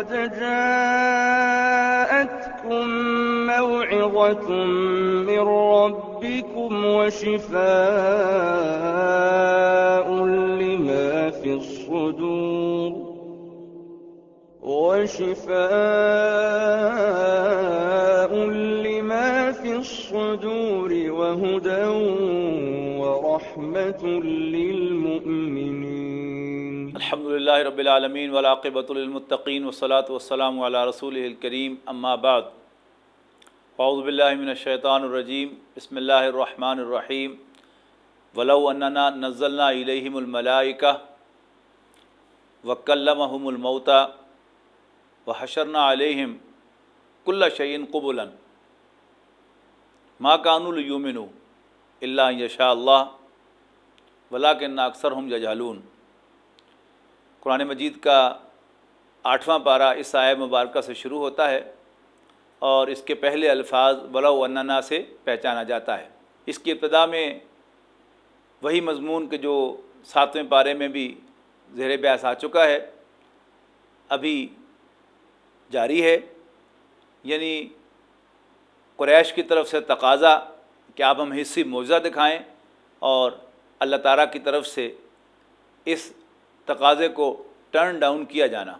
قد جاءتكم موعظة من ربكم وشفاء لما في الصدور وشفاء لما في الصدور وهدى للہ رب العالمین ولاقبۃ للمتقین والصلاة والسلام علی رسول الکریم. اما بعد، اعوذ باللہ من الشیطان الرجیم. بسم اللہ الرحمن الرحیم. ولو اننا نزلنا الیہم الملائکہ وکلمہم الموتى وحشرنا علیہم کل شعین قبلا ما کانوا لیومنوا الا ان یشاء اللہ، ولیکن اکثرہم یجہلون. قرآن مجید کا آٹھواں پارہ اس آئے مبارکہ سے شروع ہوتا ہے اور اس کے پہلے الفاظ ولا وننا سے پہچانا جاتا ہے۔ اس کی ابتدا میں وہی مضمون کے جو ساتویں پارے میں بھی زیر بیاس آ چکا ہے، ابھی جاری ہے۔ یعنی قریش کی طرف سے تقاضا کہ آپ ہم حصی معجزہ دکھائیں اور اللہ تعالیٰ کی طرف سے اس تقاضے کو ٹرن ڈاؤن کیا جانا۔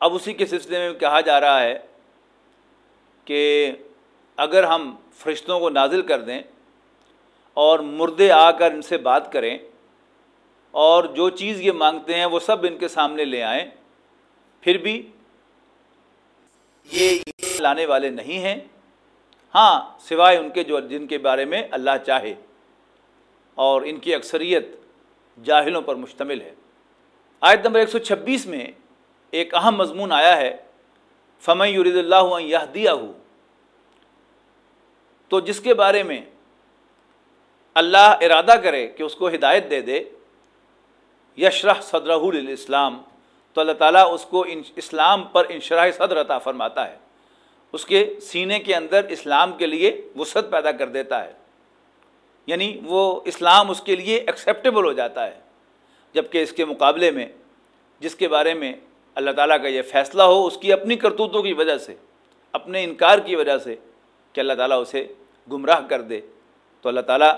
اب اسی کے سلسلے میں کہا جا رہا ہے کہ اگر ہم فرشتوں کو نازل کر دیں اور مردے آ کر ان سے بات کریں اور جو چیز یہ مانگتے ہیں وہ سب ان کے سامنے لے آئیں، پھر بھی یہ لانے والے نہیں ہیں۔ ہاں سوائے ان کے جو جن کے بارے میں اللہ چاہے اور ان کی اکثریت جاہلوں پر مشتمل ہے۔ آیت نمبر ایک سو چھبیس میں ایک اہم مضمون آیا ہے فمئی یرید اللہ یہ دیا ہو تو جس کے بارے میں اللہ ارادہ کرے کہ اس کو ہدایت دے دے، یشرح صدرہ الاسلام تو اللہ تعالیٰ اس کو اسلام پر انشراح صدر عطا فرماتا ہے۔ اس کے سینے کے اندر اسلام کے لیے وسعت پیدا کر دیتا ہے۔ یعنی وہ اسلام اس کے لیے ایکسیپٹیبل ہو جاتا ہے، جبکہ اس کے مقابلے میں، جس کے بارے میں اللہ تعالیٰ کا یہ فیصلہ ہو اس کی اپنی کرتوتوں کی وجہ سے، اپنے انکار کی وجہ سے کہ اللہ تعالیٰ اسے گمراہ کر دے، تو اللہ تعالیٰ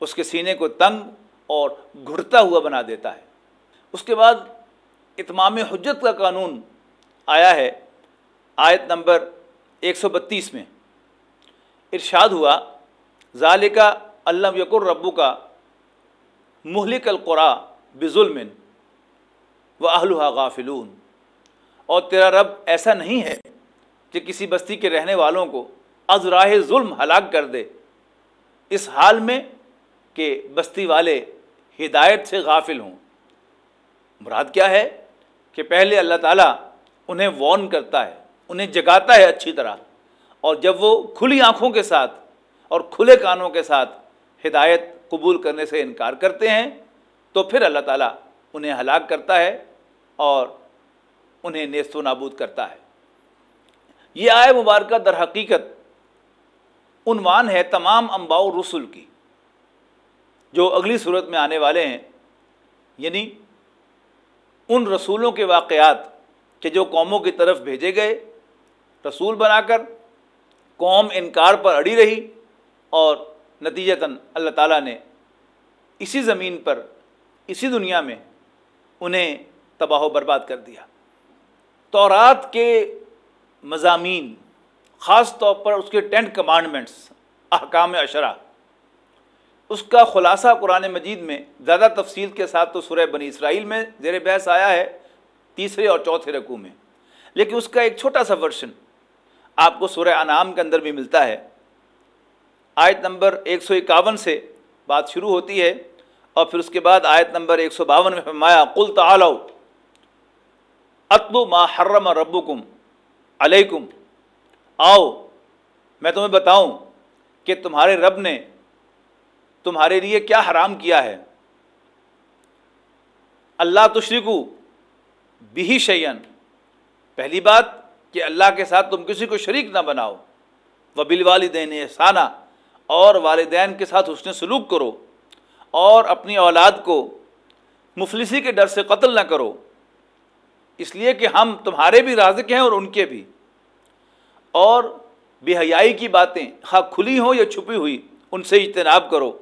اس کے سینے کو تنگ اور گھٹتا ہوا بنا دیتا ہے۔ اس کے بعد اتمام حجت کا قانون آیا ہے، آیت نمبر ایک سو بتیس میں۔ ارشاد ہوا ظالقہ اللہ یقر ربو کا مہلک القرا بظلم و اہلحا غافلون۔ اور تیرا رب ایسا نہیں ہے کہ کسی بستی کے رہنے والوں کو از راہ ظلم ہلاک کر دے۔ اس حال میں کہ بستی والے ہدایت سے غافل ہوں۔ مراد کیا ہے؟ کہ پہلے اللہ تعالیٰ انہیں وارن کرتا ہے، انہیں جگاتا ہے اچھی طرح۔ اور جب وہ کھلی آنکھوں کے ساتھ اور کھلے کانوں کے ساتھ ہدایت قبول کرنے سے انکار کرتے ہیں، تو پھر اللہ تعالیٰ انہیں ہلاک کرتا ہے اور انہیں نیست و نابود کرتا ہے۔ یہ آئے مبارکہ در حقیقت عنوان ہے تمام انباء رسول کی، جو اگلی صورت میں آنے والے ہیں۔ یعنی ان رسولوں کے واقعات کہ جو قوموں کی طرف بھیجے گئے، رسول بنا کر قوم انکار پر اڑی رہی اور نتیجتاً اللہ تعالیٰ نے اسی زمین پر، اسی دنیا میں انہیں تباہ و برباد کر دیا۔ تورات کے مضامین، خاص طور پر اس کے ٹینٹ کمانڈمنٹس، احکام اشرا، اس کا خلاصہ قرآن مجید میں زیادہ تفصیل کے ساتھ تو سورہ بنی اسرائیل میں زیر بحث آیا ہے، تیسرے اور چوتھے رقو میں۔ لیکن اس کا ایک چھوٹا سا ورشن آپ کو سورہ انعام کے اندر بھی ملتا ہے۔ آیت نمبر ایک سو اکاون سے بات شروع ہوتی ہے اور پھر اس کے بعد آیت نمبر ایک سو باون میں فرمایا، قل تعالو اتلو ما حرم ربکم علیکم۔ آؤ، میں تمہیں بتاؤں کہ تمہارے رب نے تمہارے لیے کیا حرام کیا ہے۔ اللہ تشرکو بھی شعین پہلی بات کہ اللہ کے ساتھ تم کسی کو شریک نہ بناؤ۔ وہ بل والدین احسانہ اور والدین کے ساتھ حسن سلوک کرو اور اپنی اولاد کو مفلسی کے ڈر سے قتل نہ کرو۔ اس لیے کہ ہم تمہارے بھی رازق ہیں اور ان کے بھی۔ اور بے حیائی کی باتیں خواہ کھلی ہوں یا چھپی ہوئی، ان سے اجتناب کرو۔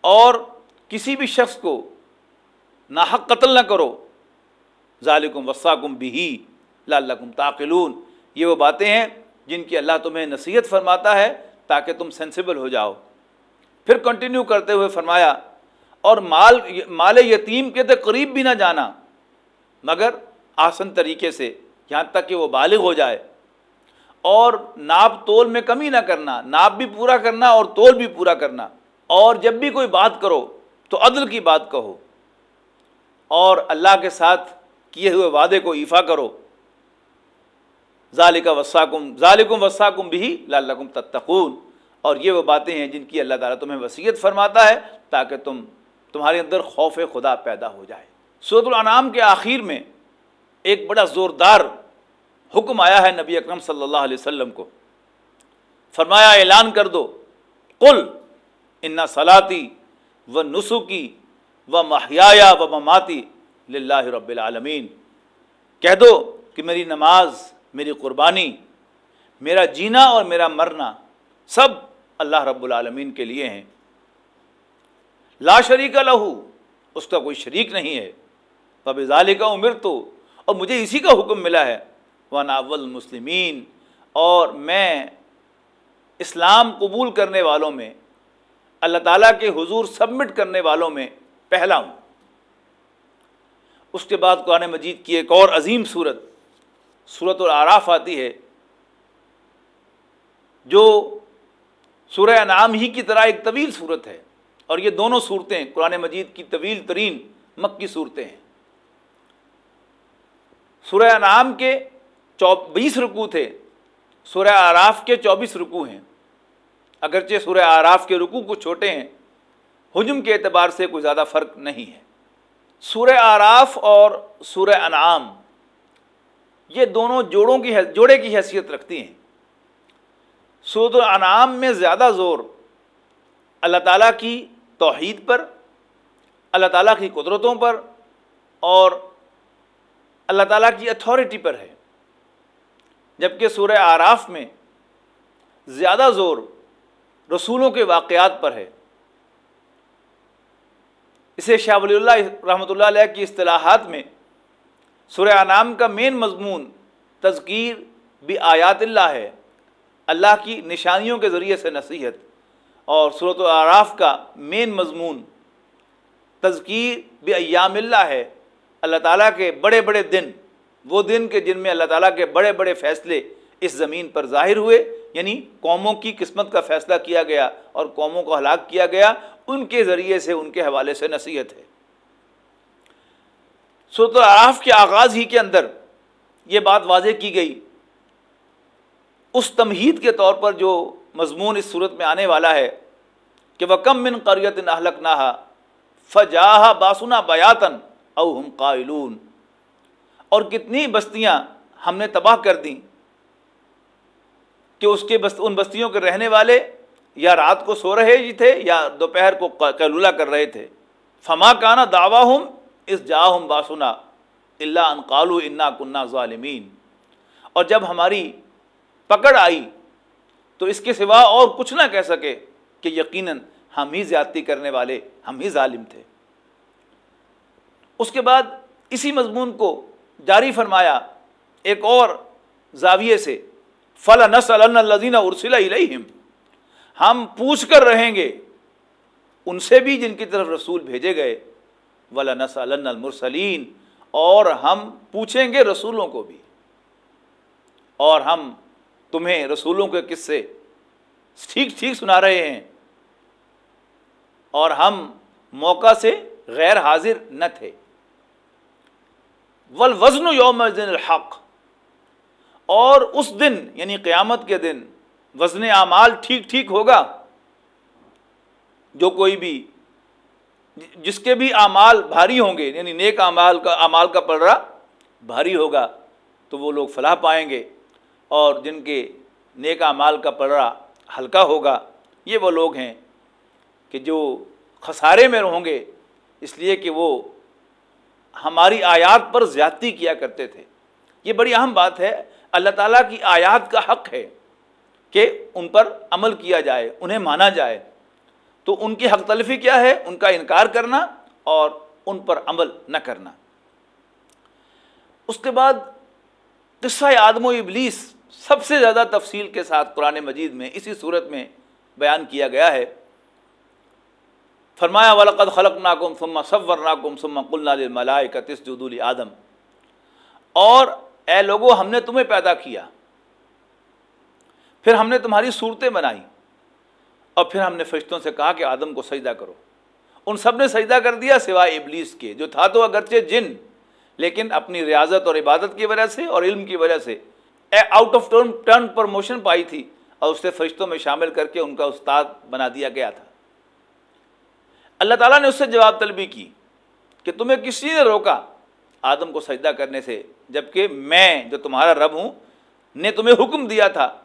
اور کسی بھی شخص کو ناحق قتل نہ کرو۔ ظالکم وساکم بھی لعلکم تاقلون یہ وہ باتیں ہیں جن کی اللہ تمہیں نصیحت فرماتا ہے تاکہ تم سینسیبل ہو جاؤ۔ پھر کنٹینیو کرتے ہوئے فرمایا، اور مال مال یتیم کے تو قریب بھی نہ جانا، مگر آسن طریقے سے، یہاں تک کہ وہ بالغ ہو جائے۔ اور ناپ تول میں کمی نہ کرنا، ناپ بھی پورا کرنا اور تول بھی پورا کرنا۔ اور جب بھی کوئی بات کرو، تو عدل کی بات کہو۔ اور اللہ کے ساتھ کیے ہوئے وعدے کو ایفا کرو۔ ظالقہ وساکم ظالکم وساکم بھی لعلکم تتقون۔ اور یہ وہ باتیں ہیں جن کی اللہ تعالیٰ تمہیں وصیت فرماتا ہے تاکہ تم تمہارے اندر خوف خدا پیدا ہو جائے۔ سعود الانعام کے آخر میں ایک بڑا زوردار حکم آیا ہے نبی اکرم صلی اللہ علیہ وسلم کو۔ فرمایا، اعلان کر دو۔ قل، ان صلاتی و نسخی و محیا و مماتی لاہ رب العالمین۔ کہہ دو کہ میری نماز میری قربانی، میرا جینا اور میرا مرنا سب اللہ رب العالمین کے لیے ہیں۔ لا شریک لہو، اس کا کوئی شریک نہیں ہے۔ بب ظال کا عمر تو اور مجھے اسی کا حکم ملا ہے۔ وہ ناول مسلمین اور میں اسلام قبول کرنے والوں میں، اللہ تعالیٰ کے حضور سبمٹ کرنے والوں میں پہلا ہوں۔ اس کے بعد قرآن مجید کی ایک اور عظیم صورت۔ صورت العراف آتی ہے، جو سورہ انعام ہی کی طرح ایک طویل صورت ہے، اور یہ دونوں صورتیں قرآن مجید کی طویل ترین مکی صورتیں ہیں۔ سورہ انعام کے چوبیس رکو تھے، سورہ آراف کے چوبیس رکو ہیں۔ اگرچہ سورہ آراف کے رکو کچھ چھوٹے ہیں، حجم کے اعتبار سے کوئی زیادہ فرق نہیں ہے۔ سورہ آراف اور سورہ انعام یہ دونوں جوڑوں کی جوڑے کی حیثیت رکھتی ہیں۔ سود الانعام میں زیادہ زور اللہ تعالیٰ کی توحید پر، اللہ تعالیٰ کی قدرتوں پر اور اللہ تعالیٰ کی اتھارٹی پر ہے۔ جبکہ سورہ آراف میں زیادہ زور رسولوں کے واقعات پر ہے۔ اسے شاہ ولی اللہ رحمۃ اللہ علیہ کی اصطلاحات میں سورہ انعام کا مین مضمون تذکیر بھی آیات اللہ ہے، اللہ کی نشانیوں کے ذریعے سے نصیحت، اور صورت العراف کا مین مضمون تذکیر بھی ایام اللہ ہے، اللہ تعالیٰ کے بڑے بڑے دن، وہ دن کے جن میں اللہ تعالیٰ کے بڑے بڑے فیصلے اس زمین پر ظاہر ہوئے یعنی قوموں کی قسمت کا فیصلہ کیا گیا اور قوموں کو ہلاک کیا گیا، ان کے ذریعے سے ان کے حوالے سے نصیحت ہے۔ صورت العراف کے آغاز ہی کے اندر یہ بات واضح کی گئی۔ اس تمہید کے طور پر جو مضمون اس صورت میں آنے والا ہے کہ وہ کم من قریت نہلک نہ فجاہ باسنا بیاتن او ہم قائلون۔ اور کتنی بستیاں ہم نے تباہ کر دیں کہ اس کے بست، ان بستیوں کے رہنے والے یا رات کو سو رہے ہی تھے یا دوپہر کو کلولہ کر رہے تھے۔ فما کانا دعویٰ ہوں اس جا ہم باسنا اللہ ان قالو انا کنہ ظالمین۔ اور جب ہماری پکڑ آئی، تو اس کے سوا اور کچھ نہ کہہ سکے کہ یقیناً ہم ہی زیادتی کرنے والے، ہم ہی ظالم تھے۔ اس کے بعد اسی مضمون کو جاری فرمایا ایک اور زاویے سے فلا نسل الزین ارسلہ علیہم ہم پوچھ کر رہیں گے، ان سے بھی جن کی طرف رسول بھیجے گئے۔ ولا المرسلین اور ہم پوچھیں گے رسولوں کو بھی۔ اور ہم تمہیں رسولوں کے قصے ٹھیک ٹھیک سنا رہے ہیں۔ اور ہم موقع سے غیر حاضر نہ تھے۔ ول وزن یوم الحق۔ اور اس دن یعنی قیامت کے دن، وزن اعمال ٹھیک ٹھیک ہوگا۔ جو کوئی بھی جس کے بھی اعمال بھاری ہوں گے یعنی نیک اعمال کا اعمال کا پلڑا بھاری ہوگا، تو وہ لوگ فلاح پائیں گے۔ اور جن کے نیک مال کا پڑا ہلکا ہوگا، یہ وہ لوگ ہیں کہ جو خسارے میں رہوں گے۔ اس لیے کہ وہ ہماری آیات پر زیادتی کیا کرتے تھے۔ یہ بڑی اہم بات ہے۔ اللہ تعالیٰ کی آیات کا حق ہے کہ ان پر عمل کیا جائے، انہیں مانا جائے۔ تو ان کی حق تلفی کیا ہے؟ ان کا انکار کرنا اور ان پر عمل نہ کرنا۔ اس کے بعد قصہ آدم و ابلیس سب سے زیادہ تفصیل کے ساتھ قرآن مجید میں اسی صورت میں بیان کیا گیا ہے۔ فرمایا، ولقد خلق ناکم سما صور ناکم سما کل ملائے کتس جدول آدم اور اے لوگوں ہم نے تمہیں پیدا کیا۔ پھر ہم نے تمہاری صورتیں بنائی۔ اور پھر ہم نے فرشتوں سے کہا کہ آدم کو سجدہ کرو۔ ان سب نے سجدہ کر دیا سوائے ابلیس کے، جو تھا تو اگرچہ جن، لیکن اپنی ریاضت اور عبادت کی وجہ سے اور علم کی وجہ سے۔ Out of turn turn promotion پائی تھی اور اسے فرشتوں میں شامل کر کے ان کا استاد بنا دیا گیا تھا۔ اللہ تعالیٰ نے اس سے جواب طلبی کی کہ تمہیں کسی نے روکا؟ آدم کو سجدہ کرنے سے، جبکہ میں، جو تمہارا رب ہوں، نے تمہیں حکم دیا تھا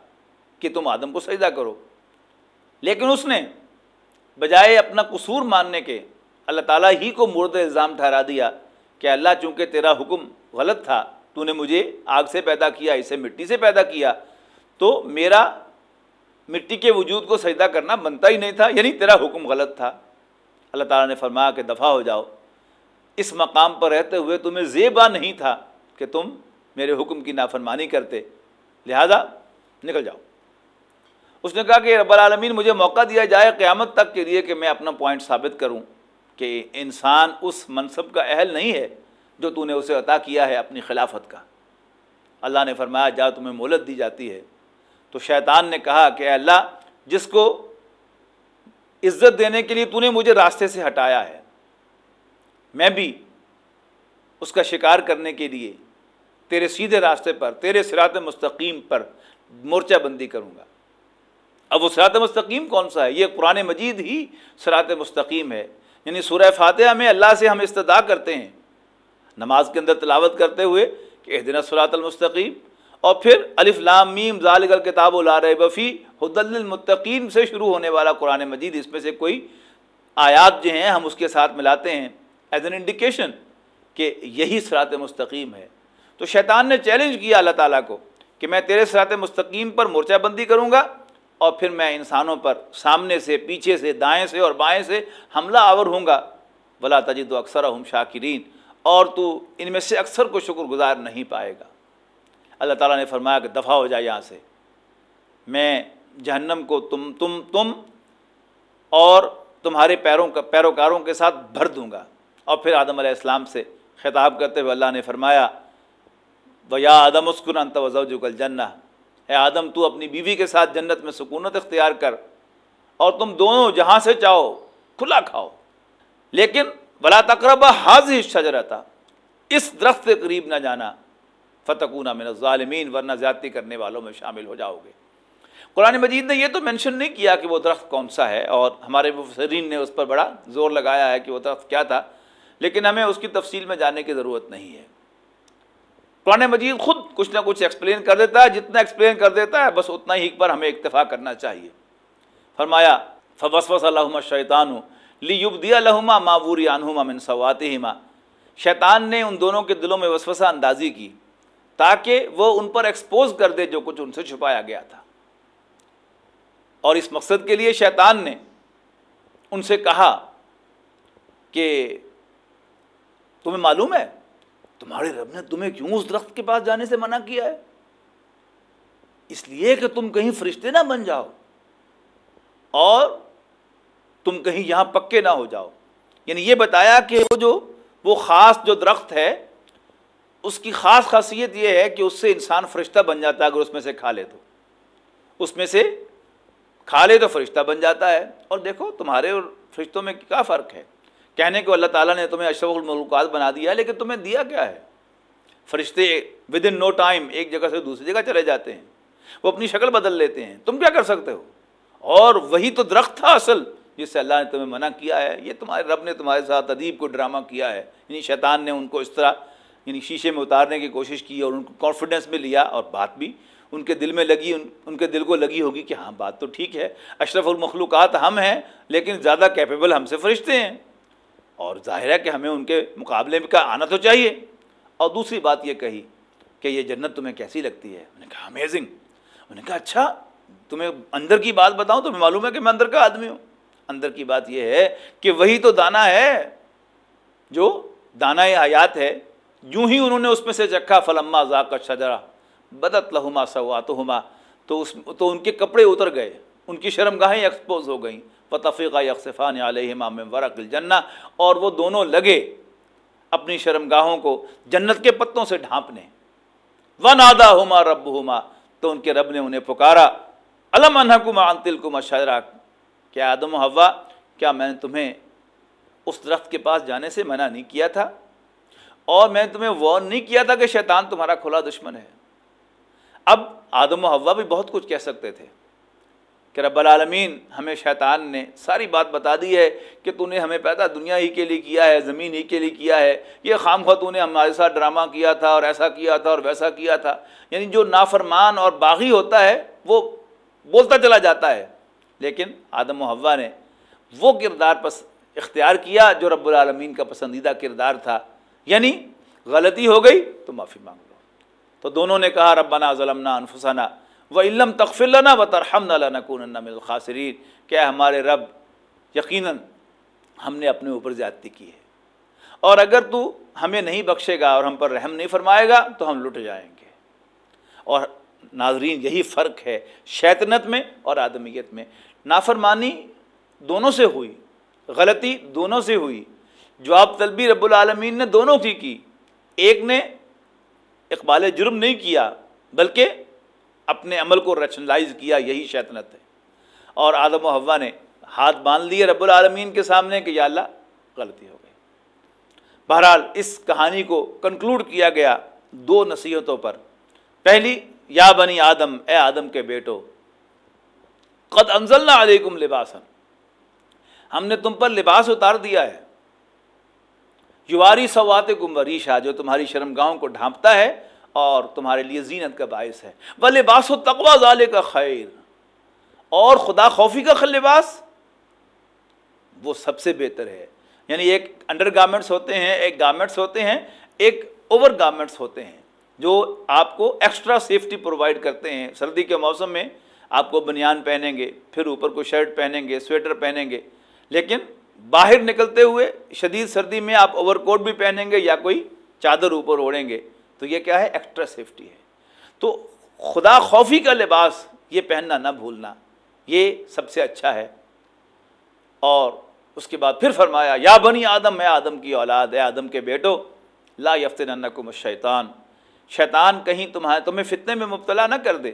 کہ تم آدم کو سجدہ کرو۔ لیکن اس نے بجائے اپنا قصور ماننے کے اللہ تعالیٰ ہی کو مرد الزام ٹھہرا دیا کہ اللہ چونکہ تیرا حکم غلط تھا، تو نے مجھے آگ سے پیدا کیا، اسے مٹی سے پیدا کیا۔ تو میرا مٹی کے وجود کو سجدہ کرنا بنتا ہی نہیں تھا یعنی تیرا حکم غلط تھا۔ اللہ تعالیٰ نے فرمایا کہ دفاع ہو جاؤ۔ اس مقام پر رہتے ہوئے تمہیں زیبا نہیں تھا کہ تم میرے حکم کی نافرمانی کرتے۔ لہذا نکل جاؤ۔ اس نے کہا کہ رب العالمین مجھے موقع دیا جائے قیامت تک کے لیے کہ میں اپنا پوائنٹ ثابت کروں کہ انسان اس منصب کا اہل نہیں ہے جو تو نے اسے عطا کیا ہے اپنی خلافت کا۔ اللہ نے فرمایا، جا تمہیں مولت دی جاتی ہے۔ تو شیطان نے کہا کہ اللہ، جس کو عزت دینے کے لیے تو نے مجھے راستے سے ہٹایا ہے، میں بھی اس کا شکار کرنے کے لیے تیرے سیدھے راستے پر، تیرے سرات مستقیم پر مورچہ بندی کروں گا۔ اب وہ سرات مستقیم کون سا ہے؟ یہ قرآن مجید ہی سرات مستقیم ہے۔ یعنی سورہ فاتحہ میں اللہ سے ہم استدا کرتے ہیں۔ نماز کے اندر تلاوت کرتے ہوئے کہ دن سرات المستقیم۔ اور پھر الف لام میم ذالک الکتاب لا ریب بفی حد المتقین سے شروع ہونے والا قرآن مجید۔ اس میں سے کوئی آیات جو ہیں ہم اس کے ساتھ ملاتے ہیں۔ ایز این انڈیکیشن کہ یہی سرات مستقیم ہے۔ تو شیطان نے چیلنج کیا اللہ تعالیٰ کو کہ میں تیرے سرات مستقیم پر مورچہ بندی کروں گا۔ اور پھر میں انسانوں پر سامنے سے، پیچھے سے، دائیں سے اور بائیں سے حملہ آور ہوں گا۔ بلا تجد و اکثر ہم شاکرین اور تو ان میں سے اکثر کو شکر گزار نہیں پائے گا۔ اللہ تعالیٰ نے فرمایا کہ دفاع ہو جائے یہاں سے۔ میں جہنم کو تم تم تم اور تمہارے پیروں کا، پیروکاروں کے ساتھ بھر دوں گا۔ اور پھر آدم علیہ السلام سے خطاب کرتے ہوئے اللہ نے فرمایا وہ یا آدم اسکن انت وضو کل جنّ اے آدم، تو اپنی بیوی کے ساتھ جنت میں سکونت اختیار کر اور تم دونوں جہاں سے چاہو کھلا کھاؤ۔ لیکن بلا تقرب حاضر شجرتا اس درخت کے قریب نہ جانا۔ فتقونہ من الظالمین، ورنہ زیادتی کرنے والوں میں شامل ہو جاؤ گے۔ قرآن مجید نے یہ تو مینشن نہیں کیا کہ وہ درخت کون سا ہے، اور ہمارے مفسرین نے اس پر بڑا زور لگایا ہے کہ وہ درخت کیا تھا، لیکن ہمیں اس کی تفصیل میں جانے کی ضرورت نہیں ہے۔ قرآن مجید خود کچھ نہ کچھ ایکسپلین کر دیتا ہے، جتنا ایکسپلین کر دیتا ہے، بس اتنا ہی پر ہمیں اکتفا کرنا چاہیے۔ فرمایا، فوسوس اللہ شیطان لیب دیا لہما معوری عنہما من سواتہما۔ شیطان نے ان دونوں کے دلوں میں وسوسہ اندازی کی تاکہ وہ ان پر ایکسپوز کر دے جو کچھ ان سے چھپایا گیا تھا۔ اور اس مقصد کے لیے شیطان نے ان سے کہا کہ، تمہیں معلوم ہے؟ تمہارے رب نے تمہیں کیوں اس درخت کے پاس جانے سے منع کیا ہے؟ اس لیے کہ تم کہیں فرشتے نہ بن جاؤ اور تم کہیں یہاں پکے نہ ہو جاؤ۔ یعنی یہ بتایا کہ وہ جو وہ خاص جو درخت ہے، اس کی خاص خاصیت یہ ہے کہ اس سے انسان فرشتہ بن جاتا ہے اگر اس میں سے کھا لے تو۔ اس میں سے کھا لے تو فرشتہ بن جاتا ہے۔ اور دیکھو، تمہارے اور فرشتوں میں کیا فرق ہے؟ کہنے کو اللہ تعالیٰ نے تمہیں اشرف الملکات بنا دیا ہے، لیکن تمہیں دیا کیا ہے؟ فرشتے ود ان نو ٹائم ایک جگہ سے دوسری جگہ چلے جاتے ہیں، وہ اپنی شکل بدل لیتے ہیں۔ تم کیا کر سکتے ہو؟ اور وہی تو درخت تھا اصل جس سے اللہ نے تمہیں منع کیا ہے۔ یہ تمہارے رب نے تمہارے ساتھ ادیب کو ڈرامہ کیا ہے۔ یعنی شیطان نے ان کو اس طرح یعنی شیشے میں اتارنے کی کوشش کی اور ان کو کانفیڈنس میں لیا اور بات بھی ان کے دل میں لگی، ان ان کے دل کو لگی ہوگی کہ ہاں بات تو ٹھیک ہے۔ اشرف المخلوقات ہم ہیں، لیکن زیادہ کیپیبل ہم سے فرشتے ہیں۔ اور ظاہر ہے کہ ہمیں ان کے مقابلے میں کا آنا تو چاہیے۔ اور دوسری بات یہ کہی کہ یہ جنت تمہیں کیسی لگتی ہے؟ انہوں نے کہا امیزنگ انہوں نے کہا اچھا تمہیں اندر کی بات بتاؤں تمہیں معلوم ہے کہ میں اندر کا آدمی ہوں۔ اندر کی بات یہ ہے کہ وہی تو دانا ہے جو دانا حیات ہے۔ یوں ہی انہوں نے اس میں سے چکھا، فلما ذاق شجرا بدت لہما سوات تو اس، تو ان کے کپڑے اتر گئے، ان کی شرم گاہیں ایکسپوز ہو گئیں۔ فتفیقہ یکسفان علیہ امام ورق الجنہ اور وہ دونوں لگے اپنی شرم گاہوں کو جنت کے پتوں سے ڈھانپنے۔ و نادا ہوما رب ہوما تو ان کے رب نے انہیں پکارا۔ علم انحکم انتل کما شجرا کیا آدم و ہوا کیا میں نے تمہیں اس درخت کے پاس جانے سے منع نہیں کیا تھا؟ اور میں تمہیں وارن نہیں کیا تھا کہ شیطان تمہارا کھلا دشمن ہے۔ اب آدم و ہوا بھی بہت کچھ کہہ سکتے تھے۔ کہ رب العالمین ہمیں شیطان نے ساری بات بتا دی ہے کہ تو نے ہمیں پیدا دنیا ہی کے لیے کیا ہے، زمین ہی کے لیے کیا ہے۔ یہ خام خواہ تو نے ہمارے ساتھ ڈرامہ کیا تھا اور ایسا کیا تھا اور ویسا کیا تھا۔ یعنی جو نافرمان اور باغی ہوتا ہے، وہ بولتا چلا جاتا ہے۔ لیکن آدم و ہوا نے وہ کردار پس اختیار کیا جو رب العالمین کا پسندیدہ کردار تھا۔ یعنی غلطی ہو گئی تو معافی مانگ لو۔ تو دونوں نے کہا، ربنا ظلمنا انفسنا و علم تخفلنا و ترحم نہ من الخاسرین کیا ہمارے رب، یقیناً ہم نے اپنے اوپر زیادتی کی ہے۔ اور اگر تو ہمیں نہیں بخشے گا اور ہم پر رحم نہیں فرمائے گا، تو ہم لٹ جائیں گے۔ اور ناظرین، یہی فرق ہے شیطنت میں اور آدمیت میں۔ نافرمانی دونوں سے ہوئی، غلطی دونوں سے ہوئی۔ جواب طلبی رب العالمین نے دونوں کی کی۔ ایک نے اقبال جرم نہیں کیا، بلکہ اپنے عمل کو ریشنلائز کیا، یہی شیطنت ہے۔ اور آدم و ہوا نے ہاتھ باندھ لیے رب العالمین کے سامنے کہ یا اللہ، غلطی ہو گئی۔ بہرحال اس کہانی کو کنکلوڈ کیا گیا دو نصیحتوں پر۔ پہلی، یا بنی آدم، اے آدم کے بیٹو، قد انزلنا علیکم لباسن ہم نے تم پر لباس اتار دیا ہے۔ یواری سوات گم وریشا جو تمہاری شرم گاؤں کو ڈھانپتا ہے اور تمہارے لیے زینت کا باعث ہے۔ وہ لباس و تقوا ظالے کا خیر اور خدا خوفی کا لباس وہ سب سے بہتر ہے۔ یعنی ایک انڈر گارمنٹس ہوتے ہیں، ایک گارمنٹس ہوتے ہیں، ایک اوور گارمنٹس ہوتے ہیں، جو آپ کو ایکسٹرا سیفٹی پرووائڈ کرتے ہیں۔ سردی کے موسم میں آپ کو بنیان پہنیں گے، پھر اوپر کو شرٹ پہنیں گے، سویٹر پہنیں گے۔ لیکن باہر نکلتے ہوئے شدید سردی میں آپ اوور کوٹ بھی پہنیں گے یا کوئی چادر اوپر اوڑھیں گے۔ تو یہ کیا ہے؟ ایکسٹرا سیفٹی ہے۔ تو خدا خوفی کا لباس یہ پہننا نہ بھولنا، یہ سب سے اچھا ہے۔ اور اس کے بعد پھر فرمایا، یا بنی آدم ہے آدم کی اولاد ہے، آدم کے بیٹو۔ لا یفتن نقم شیطان شیطان کہیں تمہارے، تمہیں فتنے میں مبتلا نہ کر دے۔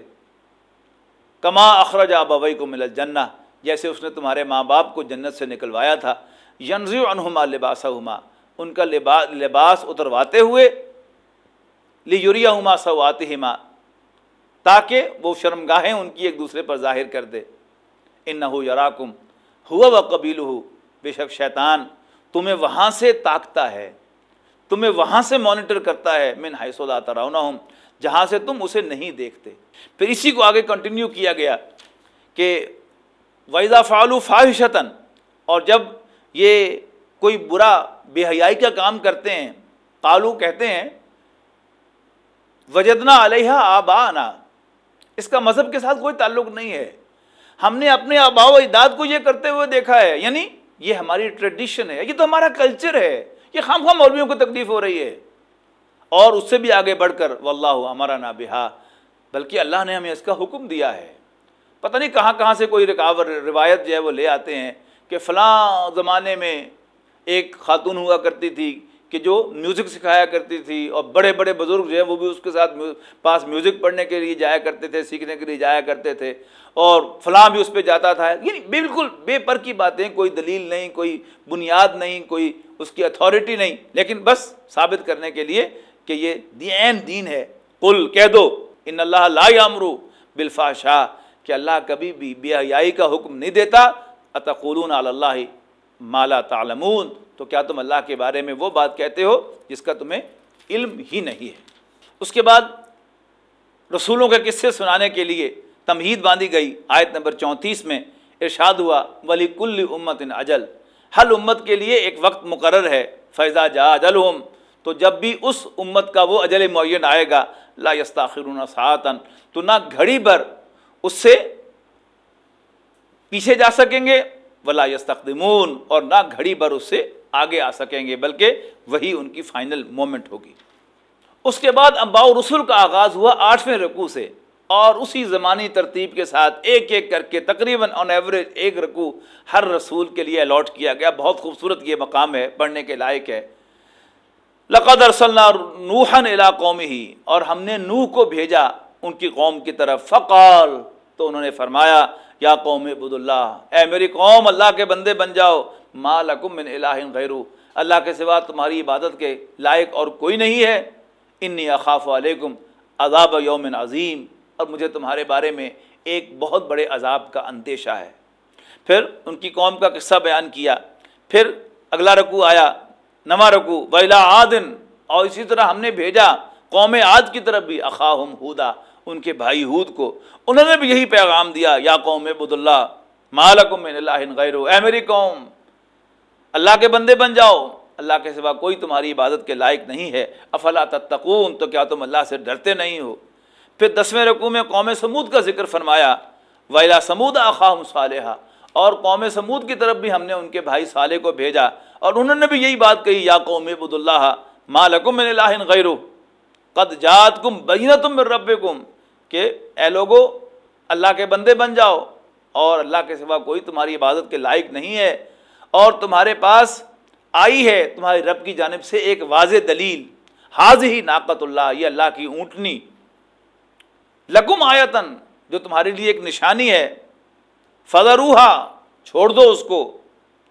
کما اخرج آبوئی کو مل جنہ جیسے اس نے تمہارے ماں باپ کو جنت سے نکلوایا تھا۔ ینزی عنہما لباس ہما ان کا لباس لباس اترواتے ہوئے لیوریا ہما سوات ہما تاکہ وہ شرمگاہیں ان کی ایک دوسرے پر ظاہر کر دے۔ ان نہ ہو یراکم، ہوا و قبیل ہو بے شک شیطان تمہیں وہاں سے طاقتا ہے، تمہیں وہاں سے مانیٹر کرتا ہے، من حیث لا ترونہم، جہاں سے تم اسے نہیں دیکھتے۔ پھر اسی کو آگے کنٹینیو کیا گیا کہ ویزا فعلو فاحشتاً اور جب یہ کوئی برا بے حیائی کا کام کرتے ہیں، قالو کہتے ہیں وجدنا علیہ آبا اس کا مذہب کے ساتھ کوئی تعلق نہیں ہے۔ ہم نے اپنے آبا و اجداد کو یہ کرتے ہوئے دیکھا ہے۔ یعنی یہ ہماری ٹریڈیشن ہے۔ یہ تو ہمارا کلچر ہے۔ یہ خام خواہ مولویوں کو تکلیف ہو رہی ہے۔ اور اس سے بھی آگے بڑھ کر واللہ ہمارا نا بہا۔ بلکہ اللہ نے ہمیں اس کا حکم دیا ہے۔ پتہ نہیں کہاں کہاں سے کوئی رکاوٹ روایت جو ہے وہ لے آتے ہیں کہ فلاں زمانے میں ایک خاتون ہوا کرتی تھی۔ کہ جو میوزک سکھایا کرتی تھی اور بڑے بڑے بزرگ جو ہیں وہ بھی اس کے ساتھ پاس میوزک پڑھنے کے لیے جایا کرتے تھے، سیکھنے کے لیے جایا کرتے تھے اور فلاں بھی اس پہ جاتا تھا۔ یعنی بالکل بے پر کی باتیں، کوئی دلیل نہیں، کوئی بنیاد نہیں، کوئی اس کی اتھارٹی نہیں۔ لیکن بس ثابت کرنے کے لیے کہ یہ دین دین ہے۔ قل، کہہ دو، ان اللہ لا یامرو بالفا شاہ کہ اللہ کبھی بھی بے حیائی کا حکم نہیں دیتا۔ اتقولون علی اللہ مالا تعلمون۔ تو کیا تم اللہ کے بارے میں وہ بات کہتے ہو جس کا تمہیں علم ہی نہیں ہے؟ اس کے بعد رسولوں کے قصے سنانے کے لیے تمہید باندھی گئی۔ آیت نمبر چونتیس میں ارشاد ہوا ولی کل امت ان اجل ہر امت کے لیے ایک وقت مقرر ہے۔ فیضا جا اجلہم تو جب بھی اس امت کا وہ اجل معین آئے گا، لا یستاخرون ساعتن تو نہ گھڑی بھر اس سے پیچھے جا سکیں گے۔ ولا یستخدمون اور نہ گھڑی بھر اس سے آگے آ سکیں گے، بلکہ وہی ان کی فائنل مومنٹ ہوگی۔ اس کے بعد امباؤ رسول کا آغاز ہوا آٹھویں رکوع سے، اور اسی زمانی ترتیب کے ساتھ ایک ایک کر کے تقریباً آن ایوریج ایک رکوع ہر رسول کے لیے الاٹ کیا گیا۔ بہت خوبصورت یہ مقام ہے، پڑھنے کے لائق ہے۔ لقد ارسلنا نوحن الى قومه ہی اور ہم نے نوح کو بھیجا ان کی قوم کی طرف۔ فقال، تو انہوں نے فرمایا، یا قوم عبد اللہ اے میری قوم، اللہ کے بندے بن جاؤ۔ ما لکم من الہ غیرو اللہ کے سوا تمہاری عبادت کے لائق اور کوئی نہیں ہے۔ انی اخاف علیکم عذاب یوم عظیم اور مجھے تمہارے بارے میں ایک بہت بڑے عذاب کا اندیشہ ہے۔ پھر ان کی قوم کا قصہ بیان کیا۔ پھر اگلا رکوع آیا۔ نواں رکوع۔ ویلا عادن اور اسی طرح ہم نے بھیجا۔ قوم عاد کی طرف بھی۔ اخاہم ہودا۔ ان کے بھائی ہود کو۔ انہوں نے بھی یہی پیغام دیا۔ یا قوم عبد اللہ۔ مالکم من اللہ غیر اے میری قوم اللہ کے بندے بن جاؤ۔ اللہ کے سوا کوئی تمہاری عبادت کے لائق نہیں ہے۔ افلا تتقون، تو کیا تم اللہ سے ڈرتے نہیں ہو؟ پھر دسویں رقو میں قوم سمود کا ذکر فرمایا ویلا سمود آخا صالحہ اور قوم سمود کی طرف بھی ہم نے ان کے بھائی صالح کو بھیجا۔ اور انہوں نے بھی یہی بات کہی، یا قوم عبد اللہ مالکم من اللہ غیر قد جات کم بین تم رب کم کہ اے لوگو، اللہ کے بندے بن جاؤ۔ اور اللہ کے سوا کوئی تمہاری عبادت کے لائق نہیں ہے۔ اور تمہارے پاس آئی ہے، تمہارے رب کی جانب سے ایک واضح دلیل۔ حاض ہی ناقت اللہ، یہ اللہ کی اونٹنی۔ لکم آیتن جو تمہارے لیے ایک نشانی ہے۔ فضروحا چھوڑ دو اس کو۔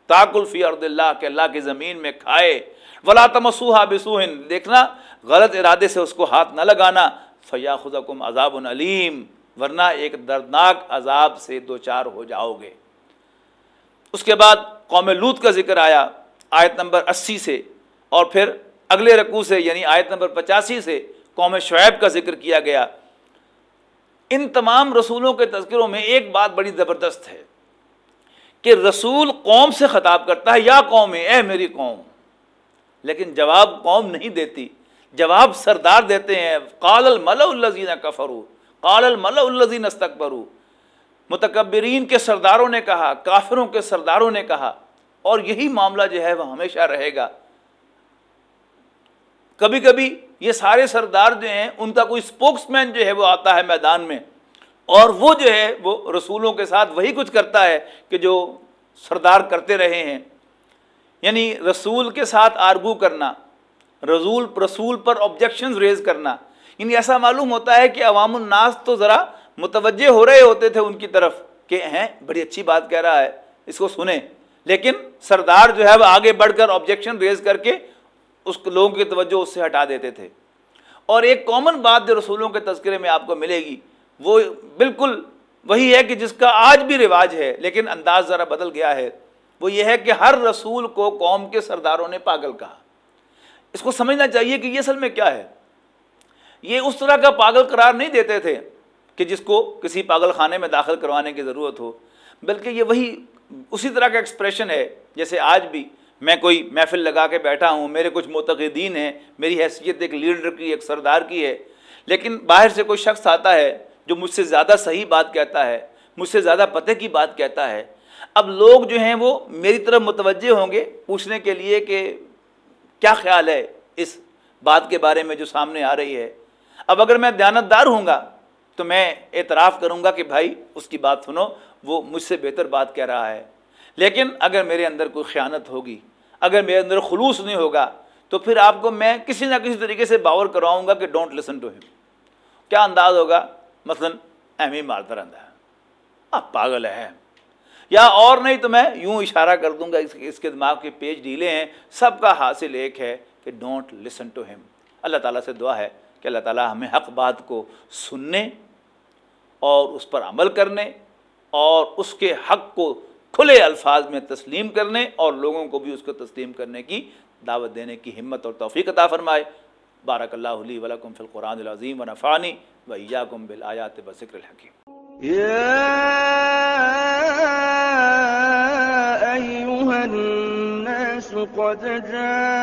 تاکل فی ارد اللہ، کہ اللہ کی زمین میں کھائے۔ ولا تمسوہا بسوہن، دیکھنا، غلط ارادے سے اس کو ہاتھ نہ لگانا۔ فیا خدا کم عذاب علیم، ورنہ ایک دردناک عذاب سے دو چار ہو جاؤ گے۔ اس کے بعد قوم لوت کا ذکر آیا، آیت نمبر اسی سے، اور پھر اگلے رقو سے یعنی آیت نمبر پچاسی سے قوم شعیب کا ذکر کیا گیا۔ ان تمام رسولوں کے تذکروں میں ایک بات بڑی زبردست ہے کہ رسول قوم سے خطاب کرتا ہے، یا قوم اے میری قوم۔ لیکن جواب قوم نہیں دیتی۔ جواب سردار دیتے ہیں، قال الملا الزین کفرو قال الملا الزین استقبرو متکبرین کے سرداروں نے کہا، کافروں کے سرداروں نے کہا، اور یہی معاملہ جو ہے وہ ہمیشہ رہے گا۔ کبھی کبھی یہ سارے سردار جو ہیں، ان کا کوئی اسپوکس مین جو ہے وہ آتا ہے میدان میں، اور وہ جو ہے وہ رسولوں کے ساتھ وہی کچھ کرتا ہے کہ جو سردار کرتے رہے ہیں۔ یعنی رسول کے ساتھ آرگو کرنا، رسول رسول پر آبجیکشنز ریز کرنا۔ یعنی ایسا معلوم ہوتا ہے کہ عوام الناس تو ذرا متوجہ ہو رہے ہوتے تھے ان کی طرف کہ ہیں، بڑی اچھی بات کہہ رہا ہے، اس کو سنیں۔ لیکن سردار جو ہے وہ آگے بڑھ کر آبجیکشن ریز کر کے اس لوگوں کی توجہ اس سے ہٹا دیتے تھے۔ اور ایک کامن بات جو رسولوں کے تذکرے میں آپ کو ملے گی، وہ بالکل وہی ہے کہ جس کا آج بھی رواج ہے، لیکن انداز ذرا بدل گیا ہے۔ وہ یہ ہے کہ ہر رسول کو قوم کے سرداروں نے پاگل کہا۔ اس کو سمجھنا چاہیے کہ یہ اصل میں کیا ہے۔ یہ اس طرح کا پاگل قرار نہیں دیتے تھے۔ کہ جس کو کسی پاگل خانے میں داخل کروانے کی ضرورت ہو، بلکہ یہ وہی اسی طرح کا ایکسپریشن ہے جیسے آج بھی میں کوئی محفل لگا کے بیٹھا ہوں، میرے کچھ معتقدین ہیں، میری حیثیت ایک لیڈر کی، ایک سردار کی ہے، لیکن باہر سے کوئی شخص آتا ہے جو مجھ سے زیادہ صحیح بات کہتا ہے، مجھ سے زیادہ پتہ کی بات کہتا ہے۔ اب لوگ جو ہیں وہ میری طرف متوجہ ہوں گے پوچھنے کے لیے کہ کیا خیال ہے اس بات کے بارے میں جو سامنے آ رہی ہے۔ اب اگر میں دیانتدار ہوں گا تو میں اعتراف کروں گا کہ بھائی، اس کی بات سنو، وہ مجھ سے بہتر بات کہہ رہا ہے۔ لیکن اگر میرے اندر کوئی خیانت ہوگی، اگر میرے اندر خلوص نہیں ہوگا، تو پھر آپ کو میں کسی نہ کسی طریقے سے باور کراؤں گا کہ ڈونٹ لسن ٹو ہم کیا انداز ہوگا؟ مثلا ایم ہی مارتا رہتا ہے۔ آپ پاگل ہے یا اور نہیں تو میں یوں اشارہ کر دوں گا، اس کے دماغ کے پیج ڈھیلے ہیں۔ سب کا حاصل ایک ہے کہ ڈونٹ لسن ٹو ہم اللہ تعالیٰ سے دعا ہے۔ کہ اللہ تعالیٰ ہمیں حق بات کو سننے اور اس پر عمل کرنے اور اس کے حق کو کھلے الفاظ میں تسلیم کرنے اور لوگوں کو بھی اس کو تسلیم کرنے کی دعوت دینے کی ہمت اور توفیق عطا فرمائے۔ بارک اللہ علی ولکم فی القرآن العظیم و نفانی و ایاکم بالآیات و ذکر الحکیم۔ يا أيها الناس قد جاءتكم